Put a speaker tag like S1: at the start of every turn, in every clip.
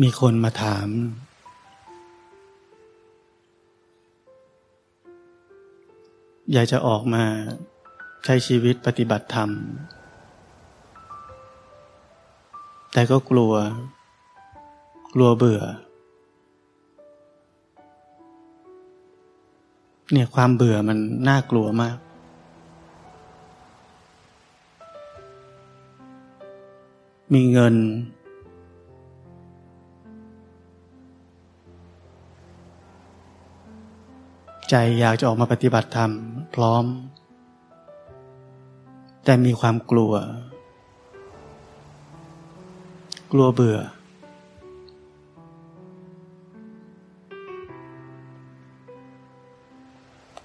S1: มีคนมาถาม อยากจะออกมาใช้ชีวิตปฏิบัติธรรม แต่ก็กลัว กลัวเบื่อ เนี่ยความเบื่อมันน่ากลัวมาก มีเงิน ใจอยากจะออกมาปฏิบัติธรรม พร้อม แต่มีความกลัว กลัวเบื่อ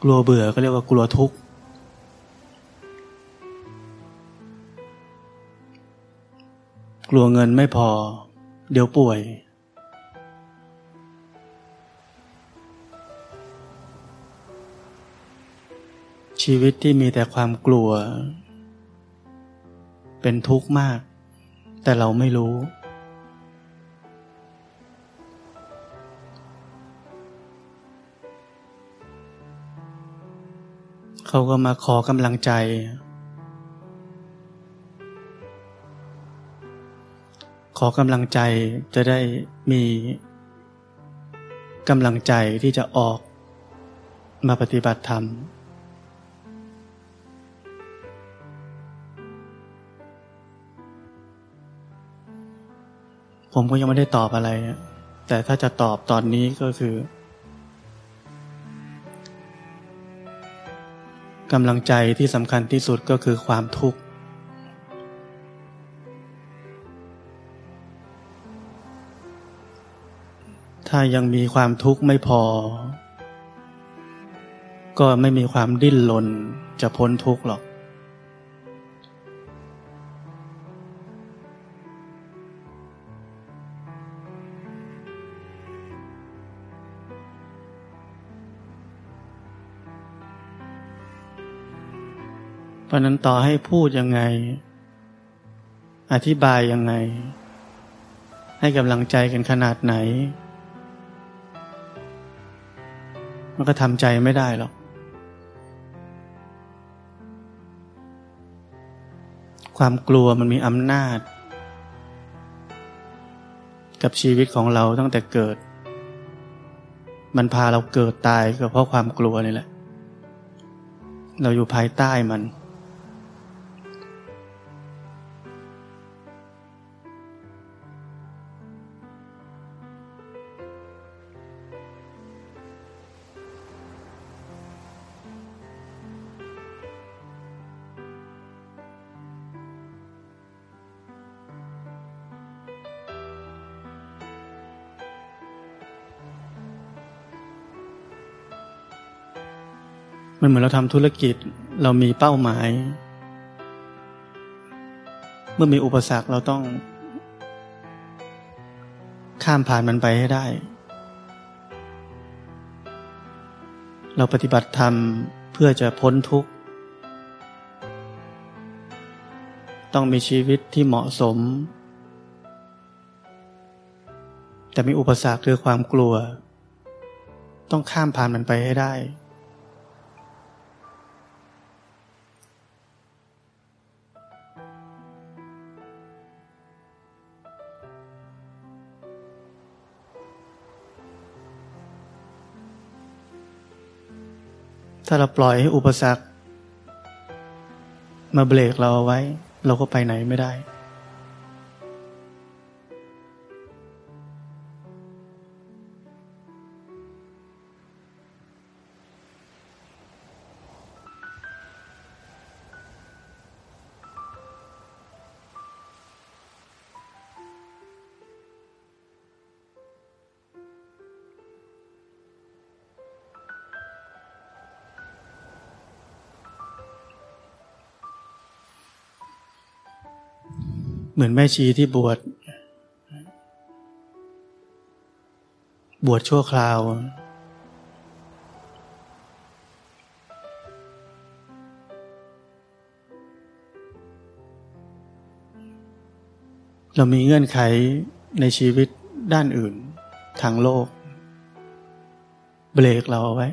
S1: กลัวเบื่อก็เรียกว่ากลัวทุกข์กลัวเงินไม่พอ เดี๋ยวป่วย ชีวิตที่มีแต่ความกลัว เป็นทุกข์มาก แต่เราไม่รู้ เขาก็มาขอกำลังใจ ขอกำลังใจจะได้มีกำลังใจที่จะออกมาปฏิบัติธรรม ผมก็ยังไม่ได้ตอบอะไร แต่ถ้าจะตอบตอนนี้ก็คือกำลังใจที่สำคัญที่สุดก็คือความทุกข์ ถ้ายังมีความทุกข์ไม่พอ ก็ไม่มีความดิ้นรนจะพ้นทุกข์หรอก เพราะนั้นต่อให้พูดยังไง อธิบายยังไง ให้กำลังใจกันขนาดไหน มันก็ทำใจไม่ได้หรอก ความกลัวมันมีอำนาจ กับชีวิตของเราตั้งแต่เกิด มันพาเราเกิดตายก็เพราะความกลัวนี่แหละ เราอยู่ภายใต้มัน มันเหมือนเราทำธุรกิจเรามีเป้าหมาย เมื่อมีอุปสรรคเราต้อง ข้ามผ่านมันไปให้ได้ เราปฏิบัติธรรมเพื่อจะพ้นทุกข์ ต้องมีชีวิตที่เหมาะสม แต่มีอุปสรรคคือความกลัว ต้องข้ามผ่านมันไปให้ได้ ถ้าเราปล่อยให้อุปสรรค มาเบรกเราเอาไว้ เราก็ไปไหนไม่ได้ เหมือนแม่ชีที่บวช บวชชั่วคราว เรามีเงื่อนไขในชีวิตด้านอื่นทางโลก เบรกเราเอาไว้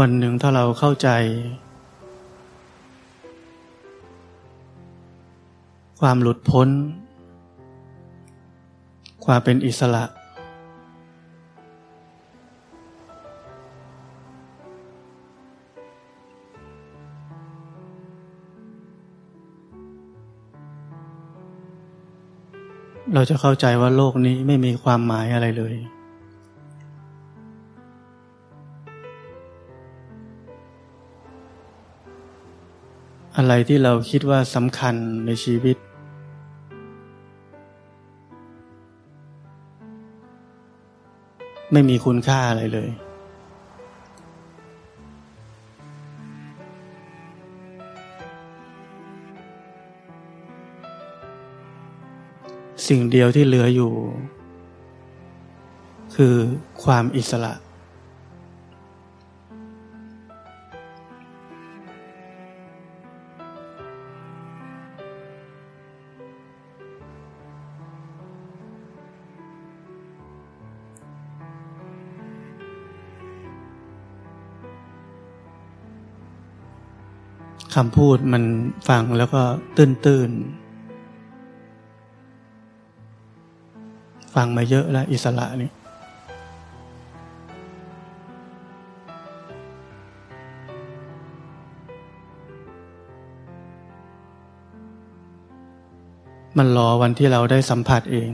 S1: วันหนึ่งถ้าเราเข้าใจ ความหลุดพ้น ความเป็นอิสระ เราจะเข้าใจว่าโลกนี้ไม่มีความหมายอะไรเลย อะไรที่เราคิดว่าสำคัญในชีวิต ไม่มีคุณค่าอะไรเลย สิ่งเดียวที่เหลืออยู่ คือความอิสระ คำพูดมันฟังแล้วก็ตื้นตื้นฟังมาเยอะแล้ว อิสระนี่มันรอวันที่เราได้สัมผัสเอง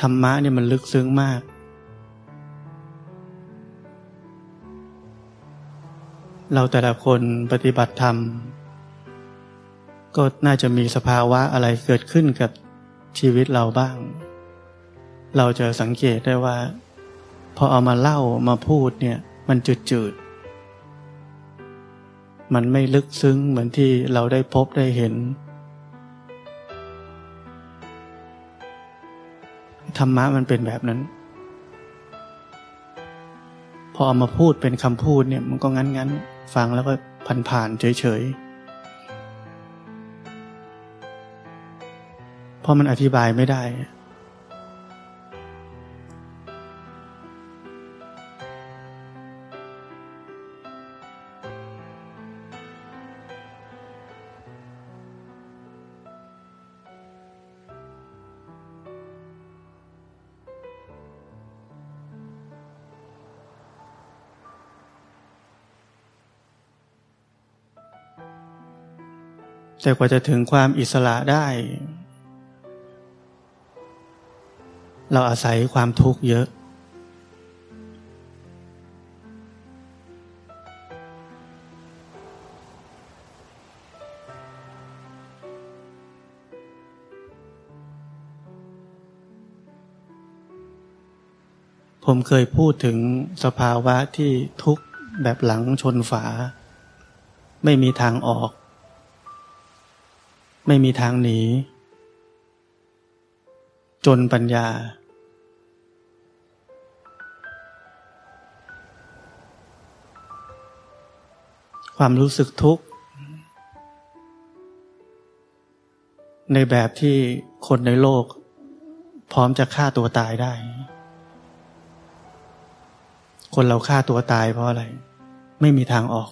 S1: ธรรมะเนี่ยมันลึกซึ้งมาก เราแต่ละคนปฏิบัติธรรม ก็น่าจะมีสภาวะอะไรเกิดขึ้นกับชีวิตเราบ้าง เราจะสังเกตได้ว่า พอเอามาเล่ามาพูดเนี่ย มันจืดจืดมันไม่ลึกซึ้งเหมือนที่เราได้พบได้เห็น ธรรมะมันเป็นแบบนั้นพอเอามาพูดเป็นคำพูดเนี่ยมันก็งั้นงั้น ฟังแล้วก็ผ่านๆเฉยๆเพราะมันอธิบายไม่ได้ แต่กว่าจะถึงความอิสระได้ เราอาศัยความทุกข์เยอะ ผมเคยพูดถึงสภาวะที่ทุกข์แบบหลังชนฝา ไม่มีทางออก ไม่มีทางหนี จนปัญญา ความรู้สึกทุกข์ ในแบบที่คนในโลก พร้อมจะฆ่าตัวตายได้ คนเราฆ่าตัวตายเพราะอะไร ไม่มีทางออก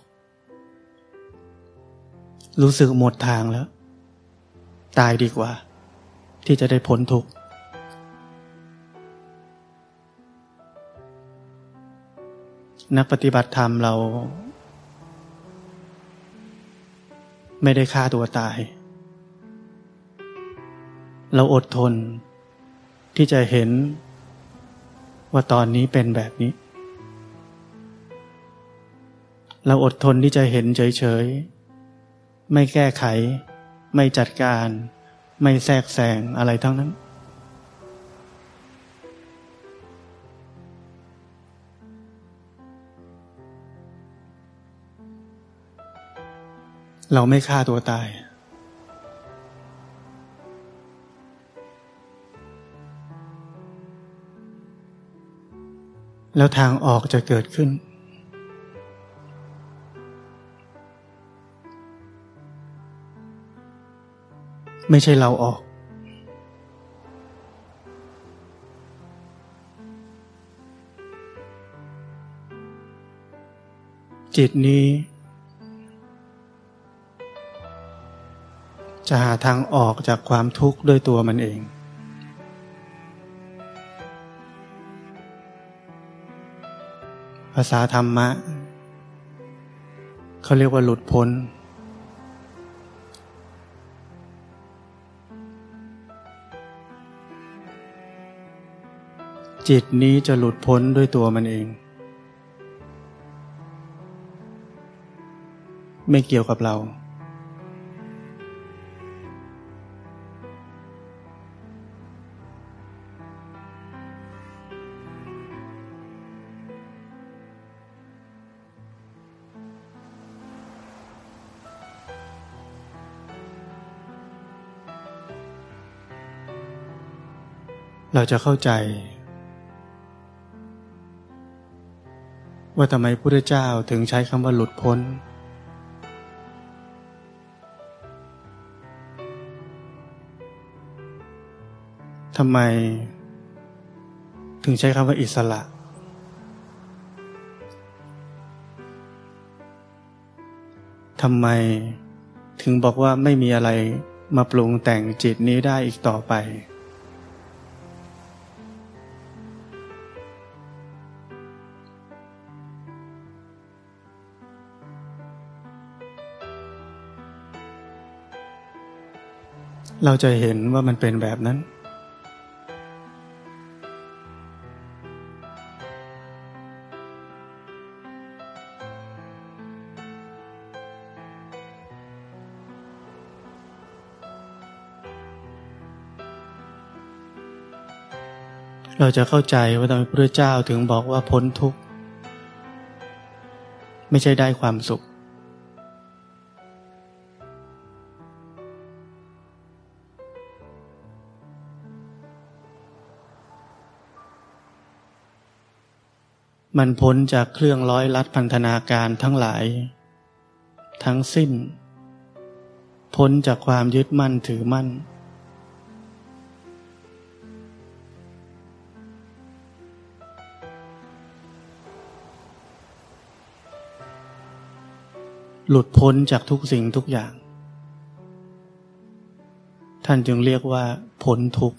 S1: รู้สึกหมดทางแล้ว ตายดีกว่า ที่จะได้พ้นทุกข์นักปฏิบัติธรรมเรา ไม่ได้ฆ่าตัวตาย เราอดทน ที่จะเห็นว่าตอนนี้เป็นแบบนี้ เราอดทนที่จะเห็นเฉยๆ ไม่แก้ไข ไม่จัดการ ไม่แทรกแซงอะไรทั้งนั้น เราไม่ฆ่าตัวตาย แล้วทางออกจะเกิดขึ้น ไม่ใช่เราออก จิตนี้ จะหาทางออกจากความทุกข์ด้วยตัวมันเองภาษาธรรมะ เขาเรียกว่าหลุดพ้น จิตนี้จะหลุดพ้นด้วยตัวมันเอง ไม่เกี่ยวกับเรา เราจะเข้าใจ ว่าทำไมพระเจ้าถึงใช้คำว่าหลุดพ้น ทำไม ถึงใช้คำว่าอิสระ ทำไมถึงบอกว่าไม่มีอะไรมาปรุงแต่งจิตนี้ได้อีกต่อไป เราจะเห็นว่ามันเป็นแบบนั้น เราจะเข้าใจว่าทำไมพระเจ้าถึงบอกว่าพ้นทุกข์ ไม่ใช่ได้ความสุข มันพ้นจากเครื่องร้อยลัดพันธนาการทั้งหลาย ทั้งสิ้น พ้นจากความยึดมั่นถือมั่น หลุดพ้นจากทุกสิ่งทุกอย่าง ท่านจึงเรียกว่าพ้นทุกข์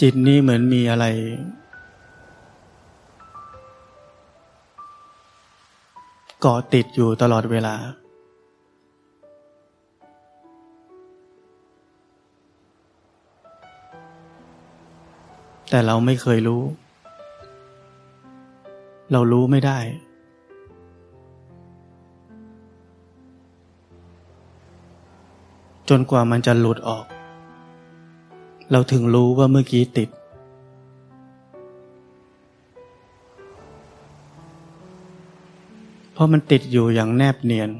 S1: จิตนี้เหมือนมีอะไร เกาะติดอยู่ตลอดเวลา แต่เราไม่เคยรู้ เรารู้ไม่ได้จนกว่ามันจะหลุดออก เราถึงรู้ว่าเมื่อกี้ติด เพราะมันติดอยู่อย่างแนบเนียน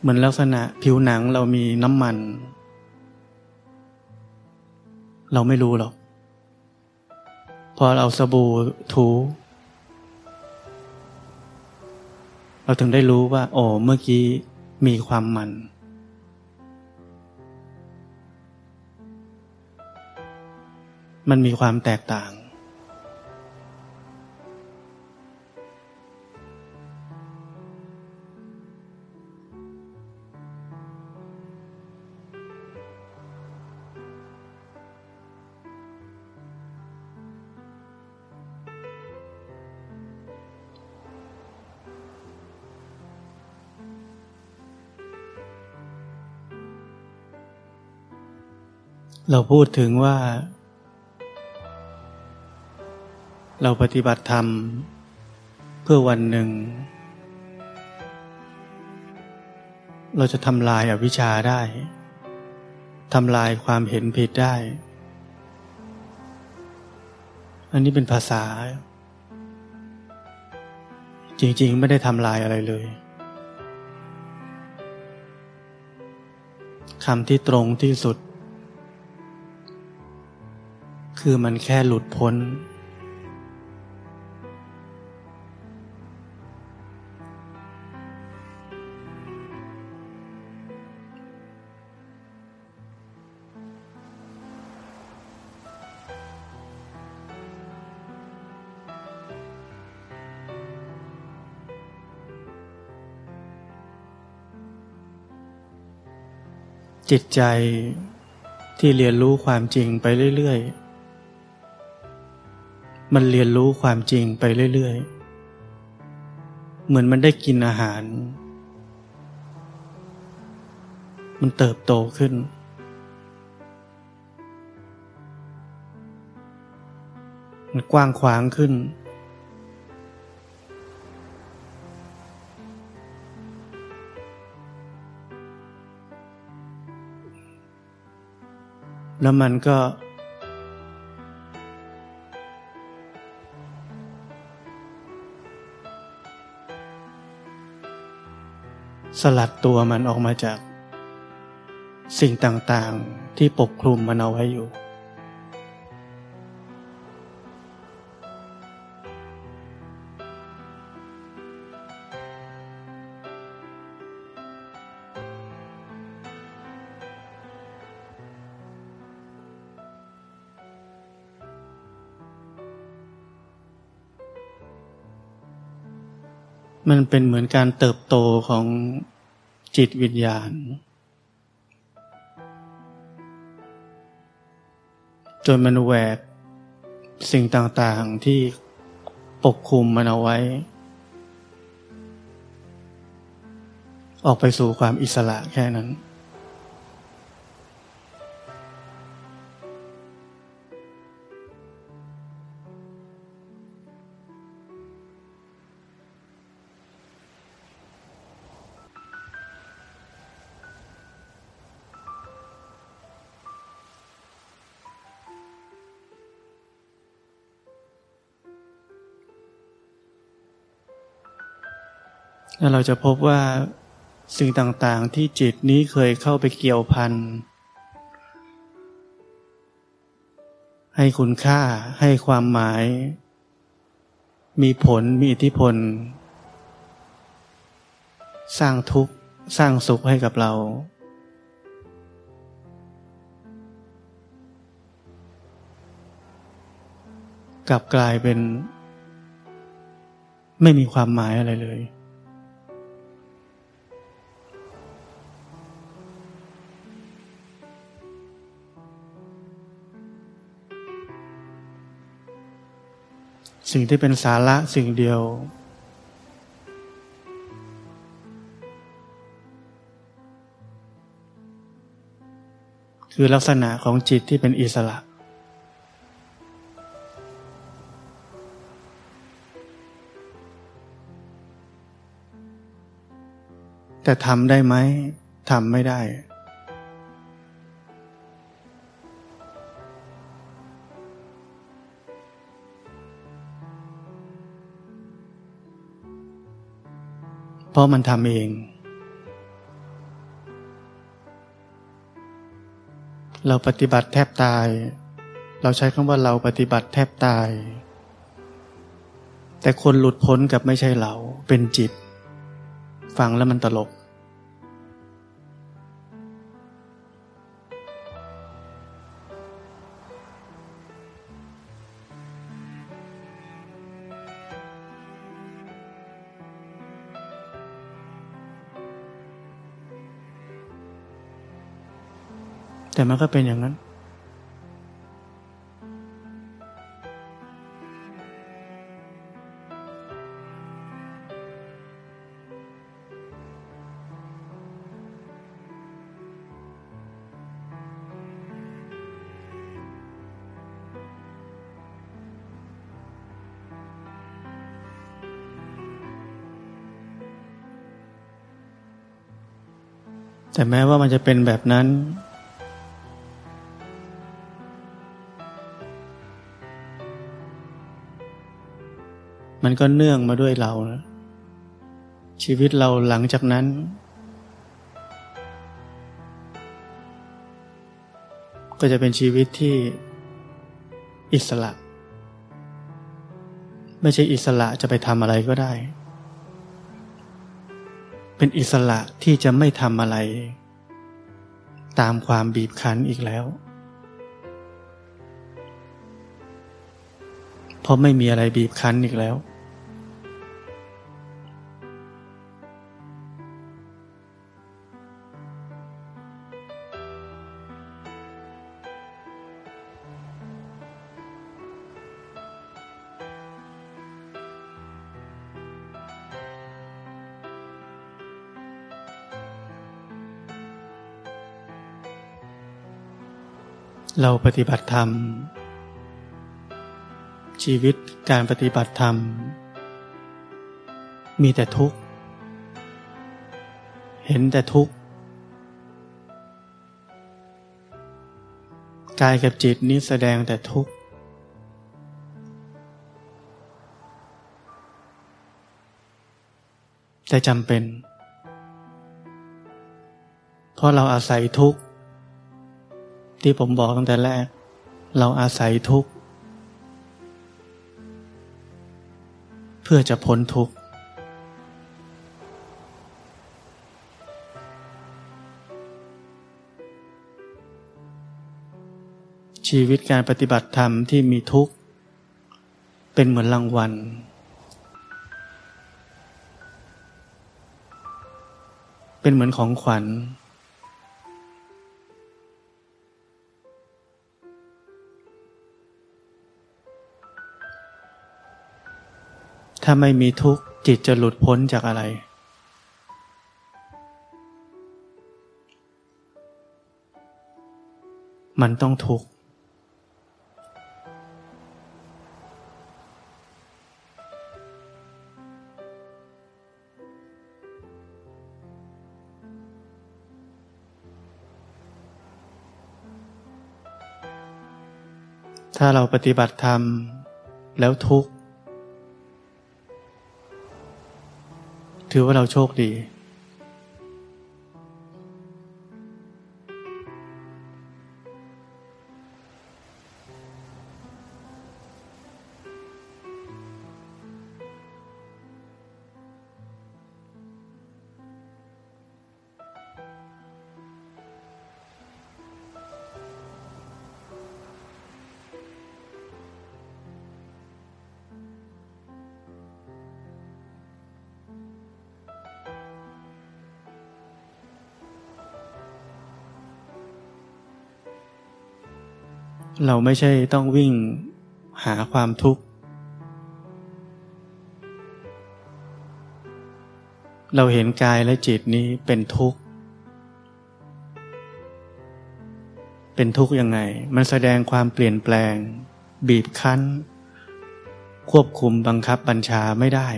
S1: เหมือนลักษณะผิวหนังเรามีน้ำมัน เราไม่รู้หรอก พอเราสบู่ถู เราถึงได้รู้ว่า โอ้เมื่อกี้มีความมันมันมีความแตกต่าง เราพูดถึงว่า เราปฏิบัติธรรม เพื่อวันหนึ่ง เราจะทำลายอาวิชชาได้ทำลายความเห็นผิดได้ อันนี้เป็นภาษา จริง ๆ ไม่ได้ทำลายอะไรเลยคำที่ตรงที่สุด คือมันแค่หลุดพ้น จิตใจที่เรียนรู้ความจริงไปเรื่อย ๆ มันเรียนรู้ความจริงไปเรื่อยๆ เหมือนมันได้กินอาหาร มันเติบโตขึ้น มันกว้างขวางขึ้น แล้วมันก็ สลัดตัวมันออกมาจาก สิ่งต่างๆที่ปกคลุมมันเอาไว้อยู่ มันเป็นเหมือนการเติบโตของจิตวิญญาณ จนมันแหวกสิ่งต่างๆที่ปกคลุมมันเอาไว้ ออกไปสู่ความอิสระแค่นั้น เราจะพบว่าสิ่งต่างๆที่จิตนี้เคยเข้าไปเกี่ยวพัน ให้คุณค่าให้ความหมาย มีผลมีอิทธิพล สร้างทุกข์สร้างสุขให้กับเรา กลับกลายเป็น ไม่มีความหมายอะไรเลย สิ่งที่เป็นสาระสิ่งเดียว คือลักษณะของจิตที่เป็นอิสระ แต่ทำได้ไหมทำไม่ได้ เพราะมันทำเอง เราปฏิบัติแทบตาย เราใช้คำว่าเราปฏิบัติแทบตาย แต่คนหลุดพ้นกับไม่ใช่เราเป็นจิต ฟังแล้วมันตลก แต่มันก็เป็นอย่างนั้น แต่แม้ว่ามันจะเป็นแบบนั้น มันก็เนื่องมาด้วยเรา ชีวิตเราหลังจากนั้น ก็จะเป็นชีวิตที่อิสระ ไม่ใช่อิสระจะไปทำอะไรก็ได้ เป็นอิสระที่จะไม่ทำอะไร ตามความบีบคั้นอีกแล้วเพราะไม่มีอะไรบีบคั้นอีกแล้ว เราปฏิบัติธรรม ชีวิตการปฏิบัติธรรม มีแต่ทุกข์ เห็นแต่ทุกข์กายกับจิตนี้แสดงแต่ทุกข์ แต่จำเป็น เพราะเราอาศัยทุกข์ ที่ผมบอกตั้งแต่แรก เราอาศัยทุกข์ เพื่อจะพ้นทุกข์ ชีวิตการปฏิบัติธรรมที่มีทุกข์ เป็นเหมือนรางวัลเป็นเหมือนของขวัญ ถ้าไม่มีทุกข์จิตจะหลุดพ้นจากอะไร มันต้องทุกข์ ถ้าเราปฏิบัติธรรมแล้วทุกข์ ถือว่าเราโชคดี ไม่ใช่ต้องวิ่งหาความทุกข์ เราเห็นกายและจิตนี้เป็นทุกข์ เป็นทุกข์ยังไง มันแสดงความเปลี่ยนแปลง บีบคั้น ควบคุมบังคับบัญชาไม่ได้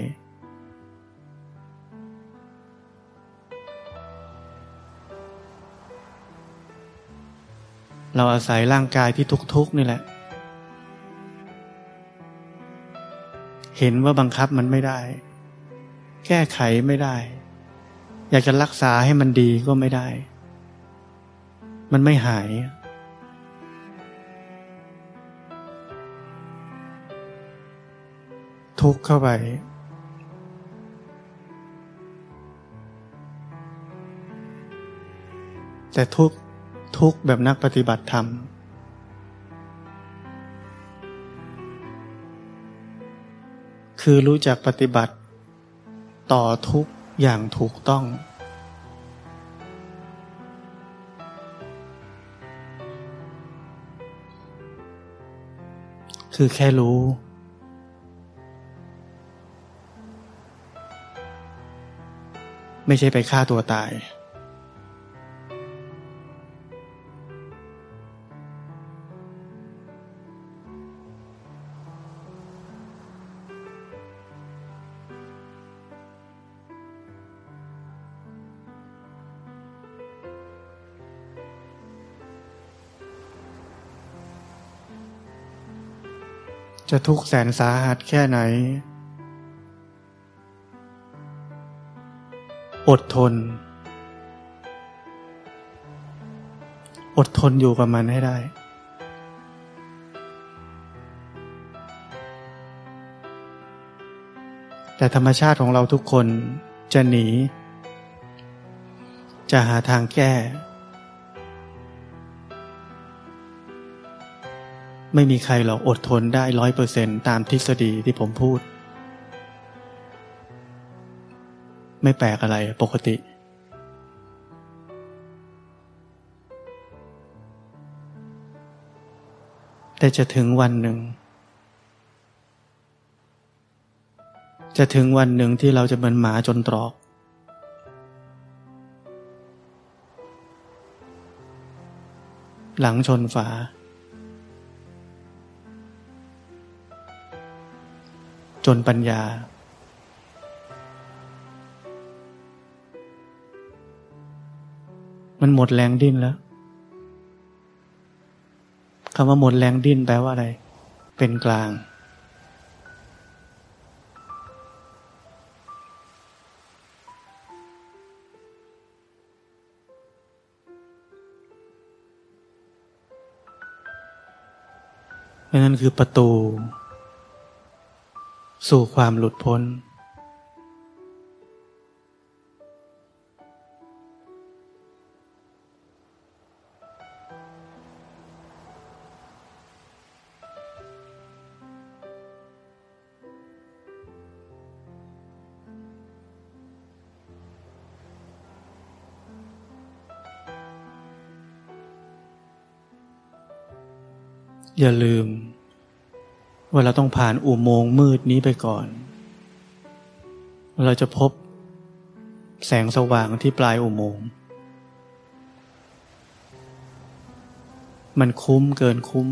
S1: เราอาศัยร่างกายที่ทุกๆนี่แหละ เห็นว่าบังคับมันไม่ได้ แก้ไขไม่ได้ อยากจะรักษาให้มันดีก็ไม่ได้ มันไม่หาย ทุกเข้าไปแต่ทุก ทุกแบบนักปฏิบัติธรรม คือรู้จักปฏิบัติ ต่อทุกอย่างถูกต้อง คือแค่รู้ไม่ใช่ไปฆ่าตัวตาย จะทุกข์แสนสาหัสแค่ไหน อดทน อดทนอยู่กับมันให้ได้ แต่ธรรมชาติของเราทุกคนจะหนี จะหาทางแก้ ไม่มีใครหรอกอดทนได้ร้อยเปอร์เซนตามทฤษฎีที่ผมพูด ไม่แปลกอะไรปกติ แต่จะถึงวันหนึ่ง จะถึงวันหนึ่งที่เราจะเหมือนหมาจนตรอก หลังชนฝา จนปัญญา มันหมดแรงดิ้นแล้วคำว่าหมดแรงดิ้นแปลว่าอะไร เป็นกลางนั่นคือประตู สู่ความหลุดพ้น อย่าลืม ว่าเราต้องผ่านอุโมงค์มืดนี้ไปก่อน เราจะพบแสงสว่างที่ปลายอุโมงค์ มันคุ้มเกินคุ้ม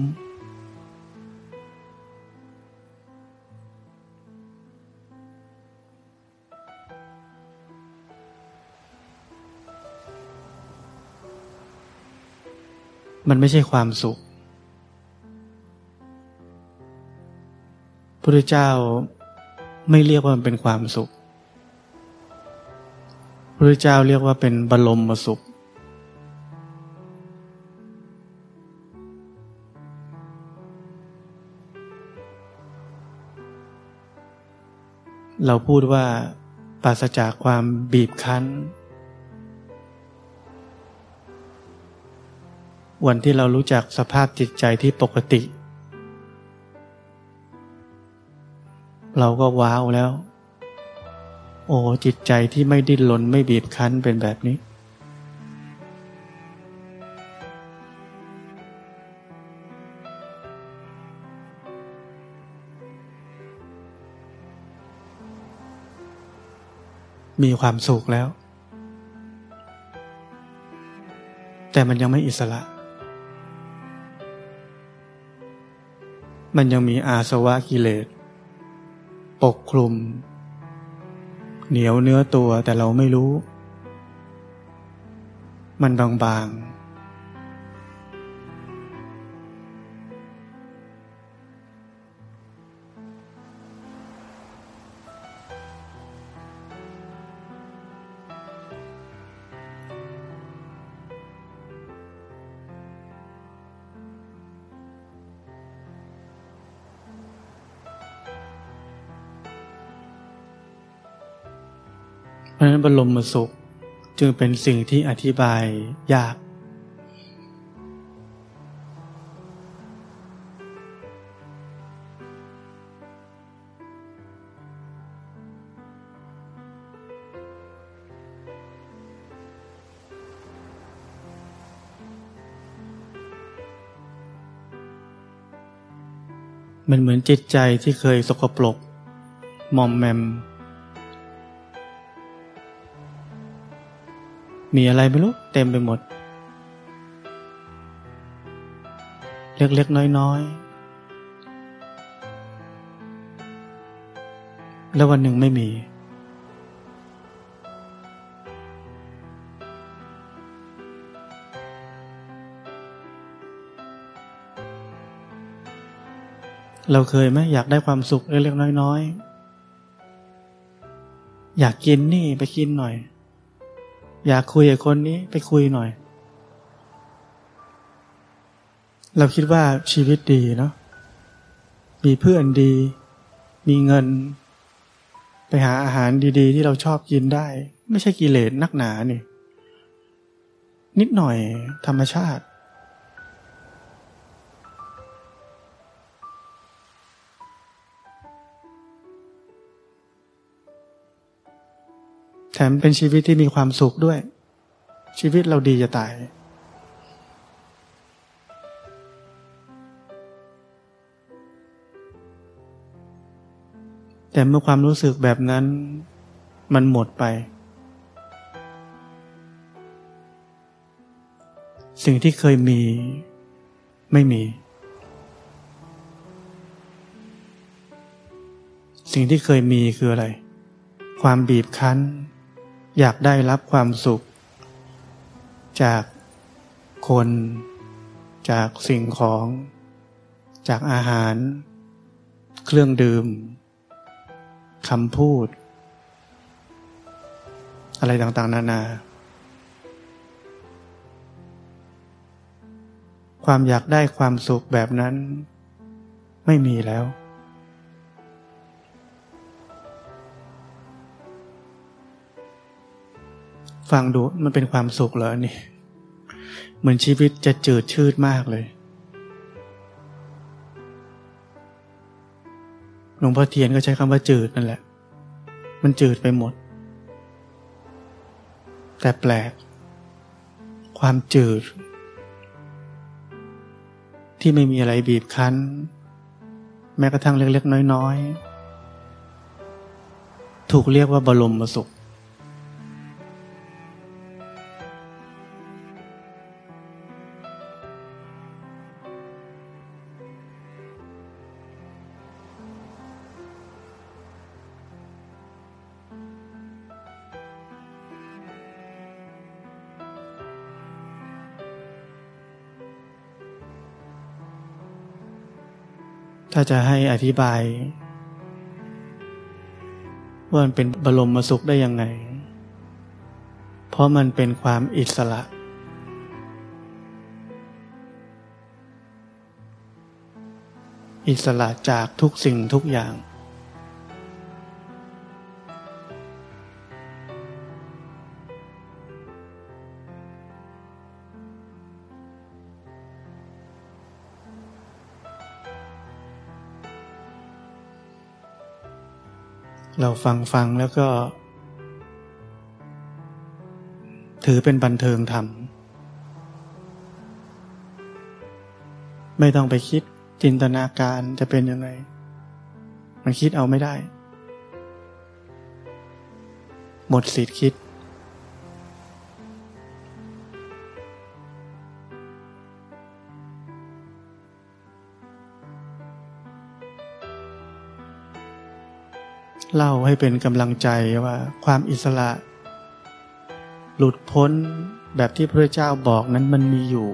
S1: มันไม่ใช่ความสุข พุทธเจ้าไม่เรียกว่ามันเป็นความสุขพระเจ้าเรียกว่าเป็นบรมมสุข เราพูดว่าปราศจากความบีบคั้น วันที่เรารู้จักสภาพจิตใจที่ปกติ เราก็ว้าวแล้ว โอ้จิตใจที่ไม่ดิ้นรนไม่บีบคั้นเป็นแบบนี้ มีความสุขแล้ว แต่มันยังไม่อิสระมันยังมีอาสวะกิเลส ปกคลุม เหนียวเนื้อตัวแต่เราไม่รู้ มันบางๆ ราะนั้นบรมสุข จึงเป็นสิ่งที่อธิบายยาก มันเหมือนจิตใจที่เคยสกปรกมอมแมม มีอะไรไม่รู้เต็มไปหมด เล็กๆน้อยๆ แล้ววันหนึ่งไม่มี เราเคยไหมอยากได้ความสุขเล็กๆน้อยๆ อยากกินนี่ไปกินหน่อย อยากคุยกับคนนี้ไปคุยหน่อย เราคิดว่าชีวิตดีเนาะมีเพื่อนดี มีเงิน ไปหาอาหารดี ๆ ที่เราชอบกินได้ ไม่ใช่กิเลสนักหนานี่ นิดหน่อยธรรมชาติ แถมเป็นชีวิตที่มีความสุขด้วย ชีวิตเราดีจะตาย แต่เมื่อความรู้สึกแบบนั้น มันหมดไป สิ่งที่เคยมีไม่มี สิ่งที่เคยมีคืออะไร ความบีบคั้น อยากได้รับความสุข จากคน จากสิ่งของ จากอาหาร เครื่องดื่มคำพูด อะไรต่างๆ นานา ความอยากได้ความสุขแบบนั้น ไม่มีแล้ว ฟังดูมันเป็นความสุขเหรอนี่ เหมือนชีวิตจะจืดชืดมากเลย หลวงพ่อเทียนก็ใช้คำว่าจืดนั่นแหละ มันจืดไปหมด แต่แปลก ความจืด ที่ไม่มีอะไรบีบคั้น แม้กระทั่งเล็กๆน้อยๆ ถูกเรียกว่าบรมสุข ถ้าจะให้อธิบาย ว่ามันเป็นบรมสุขได้ยังไง เพราะมันเป็นความอิสระ อิสระจากทุกสิ่งทุกอย่าง เราฟังฟังแล้วก็ ถือเป็นบันเทิงธรรม ไม่ต้องไปคิดจินตนาการจะเป็นยังไง มันคิดเอาไม่ได้ หมดสิทธิ์คิด เล่าให้เป็นกำลังใจว่าความอิสระ หลุดพ้นแบบที่พระเจ้าบอกนั้นมันมีอยู่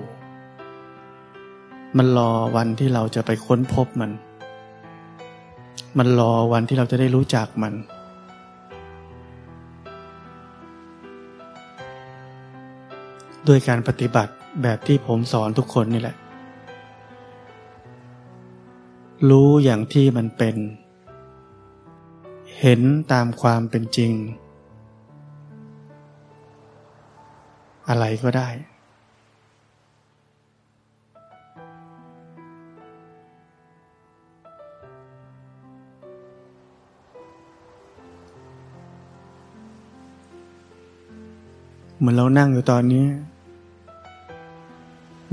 S1: มันรอวันที่เราจะไปค้นพบมัน มันรอวันที่เราจะได้รู้จักมันด้วยการปฏิบัติแบบที่ผมสอนทุกคนนี่แหละ รู้อย่างที่มันเป็น เห็นตามความเป็นจริง อะไรก็ได้ เหมือนเรานั่งอยู่ตอนนี้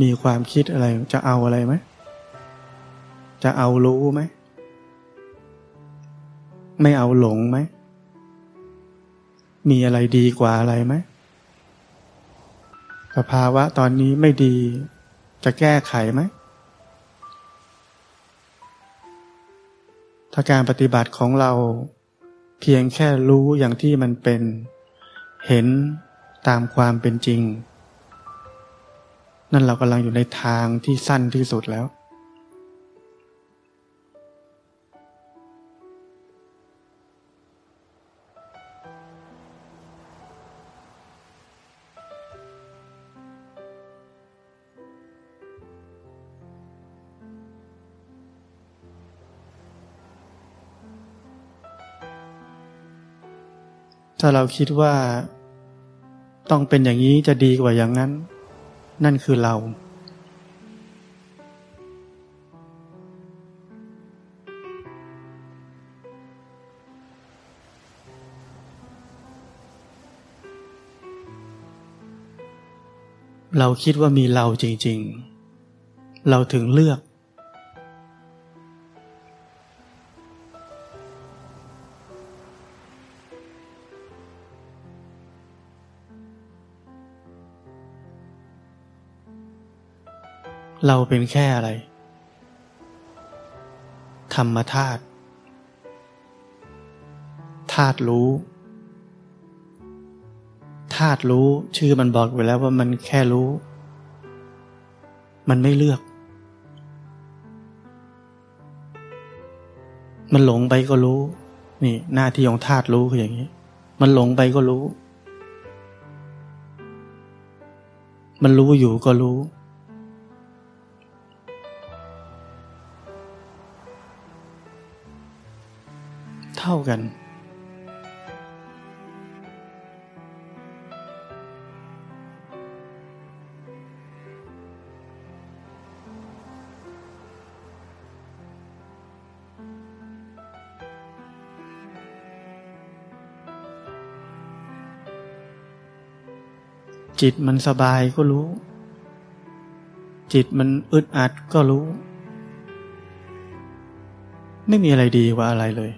S1: มีความคิดอะไรจะเอาอะไรไหม จะเอารู้ไหม ไม่เอาหลงไหม มีอะไรดีกว่าอะไรไหมสภาวะตอนนี้ไม่ดี จะแก้ไขไหม ถ้าการปฏิบัติของเราเพียงแค่รู้อย่างที่มันเป็น เห็นตามความเป็นจริง นั่นเรากำลังอยู่ในทางที่สั้นที่สุดแล้ว ถ้าเราคิดว่าต้องเป็นอย่างนี้จะดีกว่าอย่างนั้น นั่นคือเรา เราคิดว่ามีเราจริง ๆ เราถึงเลือก เราเป็นแค่อะไร ธรรมธาตุธาตุรู้ธาตุรู้ชื่อมันบอกไว้แล้วว่ามันแค่รู้ มันไม่เลือก มันหลงไปก็รู้ นี่ หน้าที่ของธาตุรู้คืออย่างนี้ มันหลงไปก็รู้ มันรู้อยู่ก็รู้ เท่ากัน จิตมันสบายก็รู้ จิตมันอึดอัดก็รู้ ไม่มีอะไรดีกว่าอะไรเลย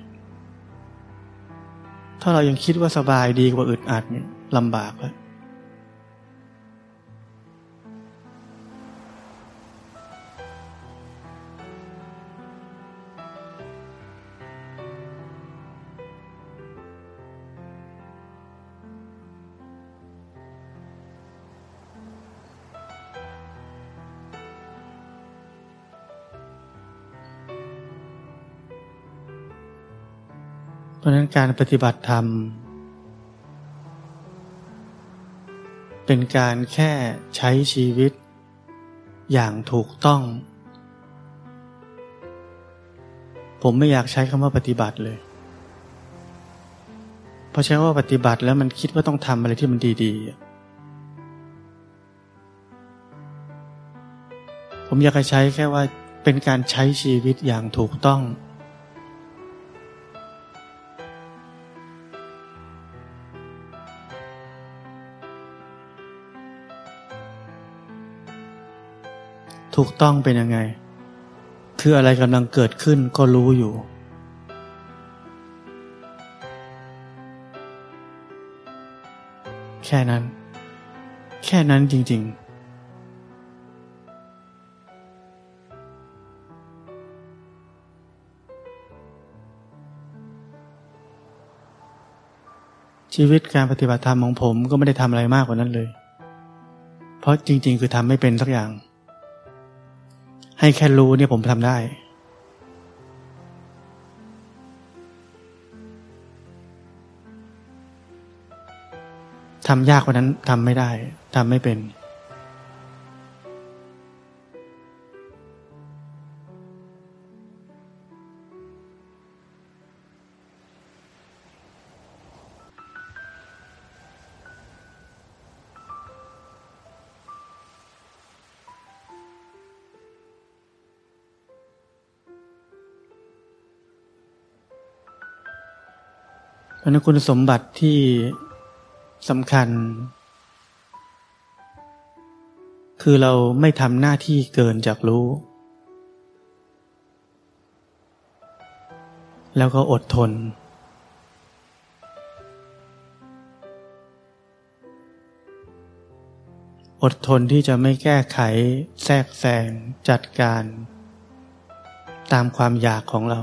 S1: ถ้าเรายังคิดว่าสบายดีกว่าอึดอัดเนี่ยลำบากแลย ราะนั้นการปฏิบัติธรรม เป็นการแค่ใช้ชีวิต อย่างถูกต้อง ผมไม่อยากใช้คำว่าปฏิบัติเลย เพราะใช้ว่าปฏิบัติแล้วมันคิดว่าต้องทำอะไรที่มันดีๆ ผมอยากจะใช้แค่ว่าเป็นการใช้ชีวิตอย่างถูกต้อง ถูกต้องเป็นยังไง คืออะไรกำลังเกิดขึ้นก็รู้อยู่ แค่นั้น แค่นั้นจริง ๆชีวิตการปฏิบัติธรรมของผมก็ไม่ได้ทำอะไรมากกว่านั้นเลย เพราะจริง ๆ คือทำไม่เป็นสักอย่าง ให้แค่รู้เนี่ยผมทำได้ทำยากกว่านั้นทำไม่ได้ทำไม่เป็น นั้นคุณสมบัติที่สำคัญ คือเราไม่ทำหน้าที่เกินจากรู้ แล้วก็อดทน อดทนที่จะไม่แก้ไข แทรกแซงจัดการ ตามความอยากของเรา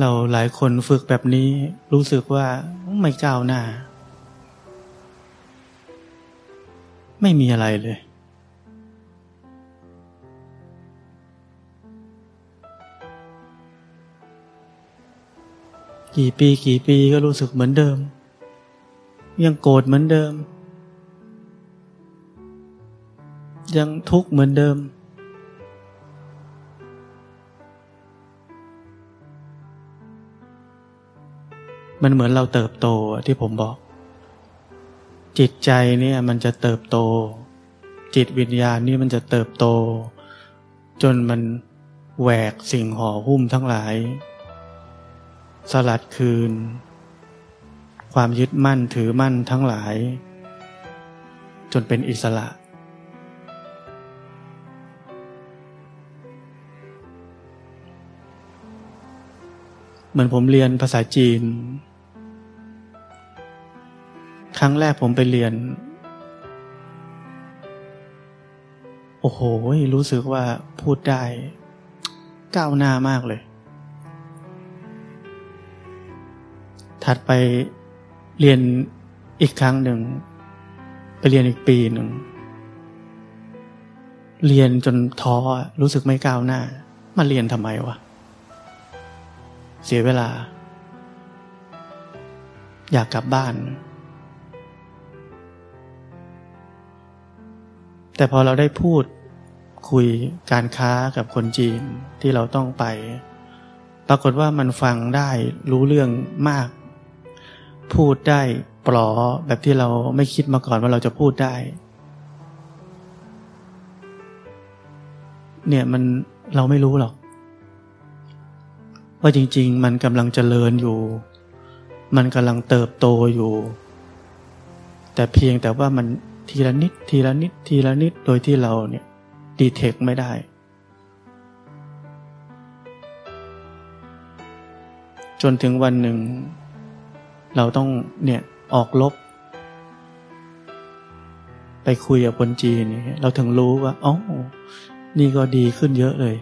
S1: เราหลายคนฝึกแบบนี้รู้สึกว่าไม่เจ้าหน้า ไม่มีอะไรเลย กี่ปีกี่ปีก็รู้สึกเหมือนเดิม ยังโกรธเหมือนเดิม ยังทุกข์เหมือนเดิม มันเหมือนเราเติบโตที่ผมบอก จิตใจเนี่ยมันจะเติบโต จิตวิญญาณนี่มันจะเติบโต จนมันแหวกสิ่งห่อหุ้มทั้งหลาย สลัดคืน ความยึดมั่นถือมั่นทั้งหลาย จนเป็นอิสระเหมือนผมเรียนภาษาจีน ครั้งแรกผมไปเรียน โอ้โห รู้สึกว่าพูดได้ ก้าวหน้ามากเลย ถัดไปเรียนอีกครั้งหนึ่ง ไปเรียนอีกปีหนึ่ง เรียนจนท้อรู้สึกไม่ก้าวหน้า มาเรียนทำไมวะ เสียเวลา อยากกลับบ้าน แต่พอเราได้พูดคุยการค้ากับคนจีนที่เราต้องไป ปรากฏว่ามันฟังได้รู้เรื่องมาก พูดได้ปลอแบบที่เราไม่คิดมาก่อนว่าเราจะพูดได้ เนี่ยมันเราไม่รู้หรอก ว่าจริง ๆ มันกำลังเจริญอยู่ มันกำลังเติบโตอยู่ แต่เพียงแต่ว่ามัน ทีละนิด ทีละนิด ทีละนิด โดยที่เราเนี่ยดีเทคไม่ได้ จนถึงวันหนึ่ง เราต้องเนี่ยออกลบ ไปคุยกับคนจีนเราถึงรู้ว่าอ๋อนี่ก็ดีขึ้นเยอะเลย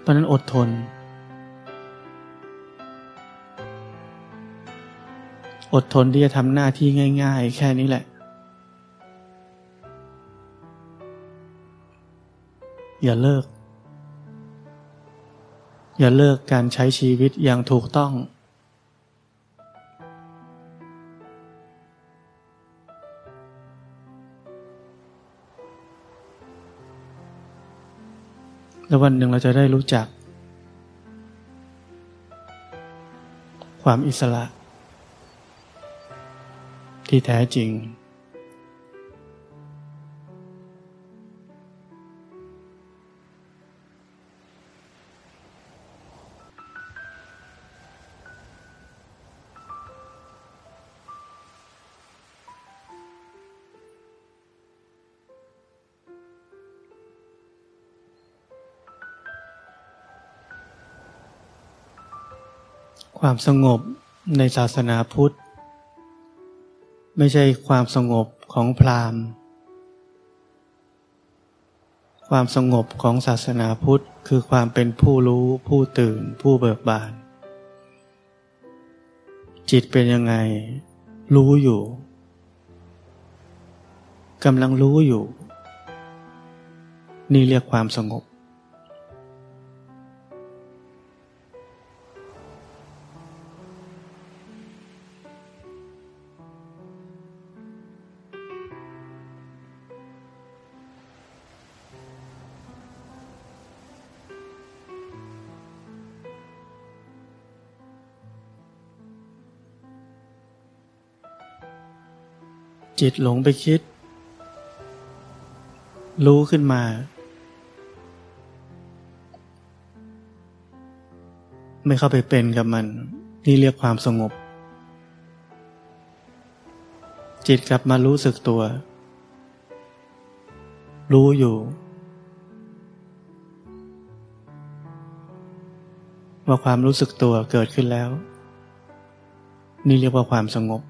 S1: เพราะนั้นอดทน อดทนที่จะทำหน้าที่ง่าย ๆ แค่นี้แหละ อย่าเลิก อย่าเลิกการใช้ชีวิตอย่างถูกต้อง แล้ววันหนึ่งเราจะได้รู้จัก ความอิสระ ที่แท้จริง ความสงบในศาสนาพุทธ ไม่ใช่ความสงบของพราหมณ์ ความสงบของศาสนาพุทธคือความเป็นผู้รู้ผู้ตื่นผู้เบิกบาน จิตเป็นยังไง รู้อยู่กำลังรู้อยู่ นี่เรียกความสงบ จิตหลงไปคิด รู้ขึ้นมา ไม่เข้าไปเป็นกับมัน นี่เรียกความสงบ จิตกลับมารู้สึกตัว รู้อยู่ ว่าความรู้สึกตัวเกิดขึ้นแล้ว นี่เรียกว่าความสงบ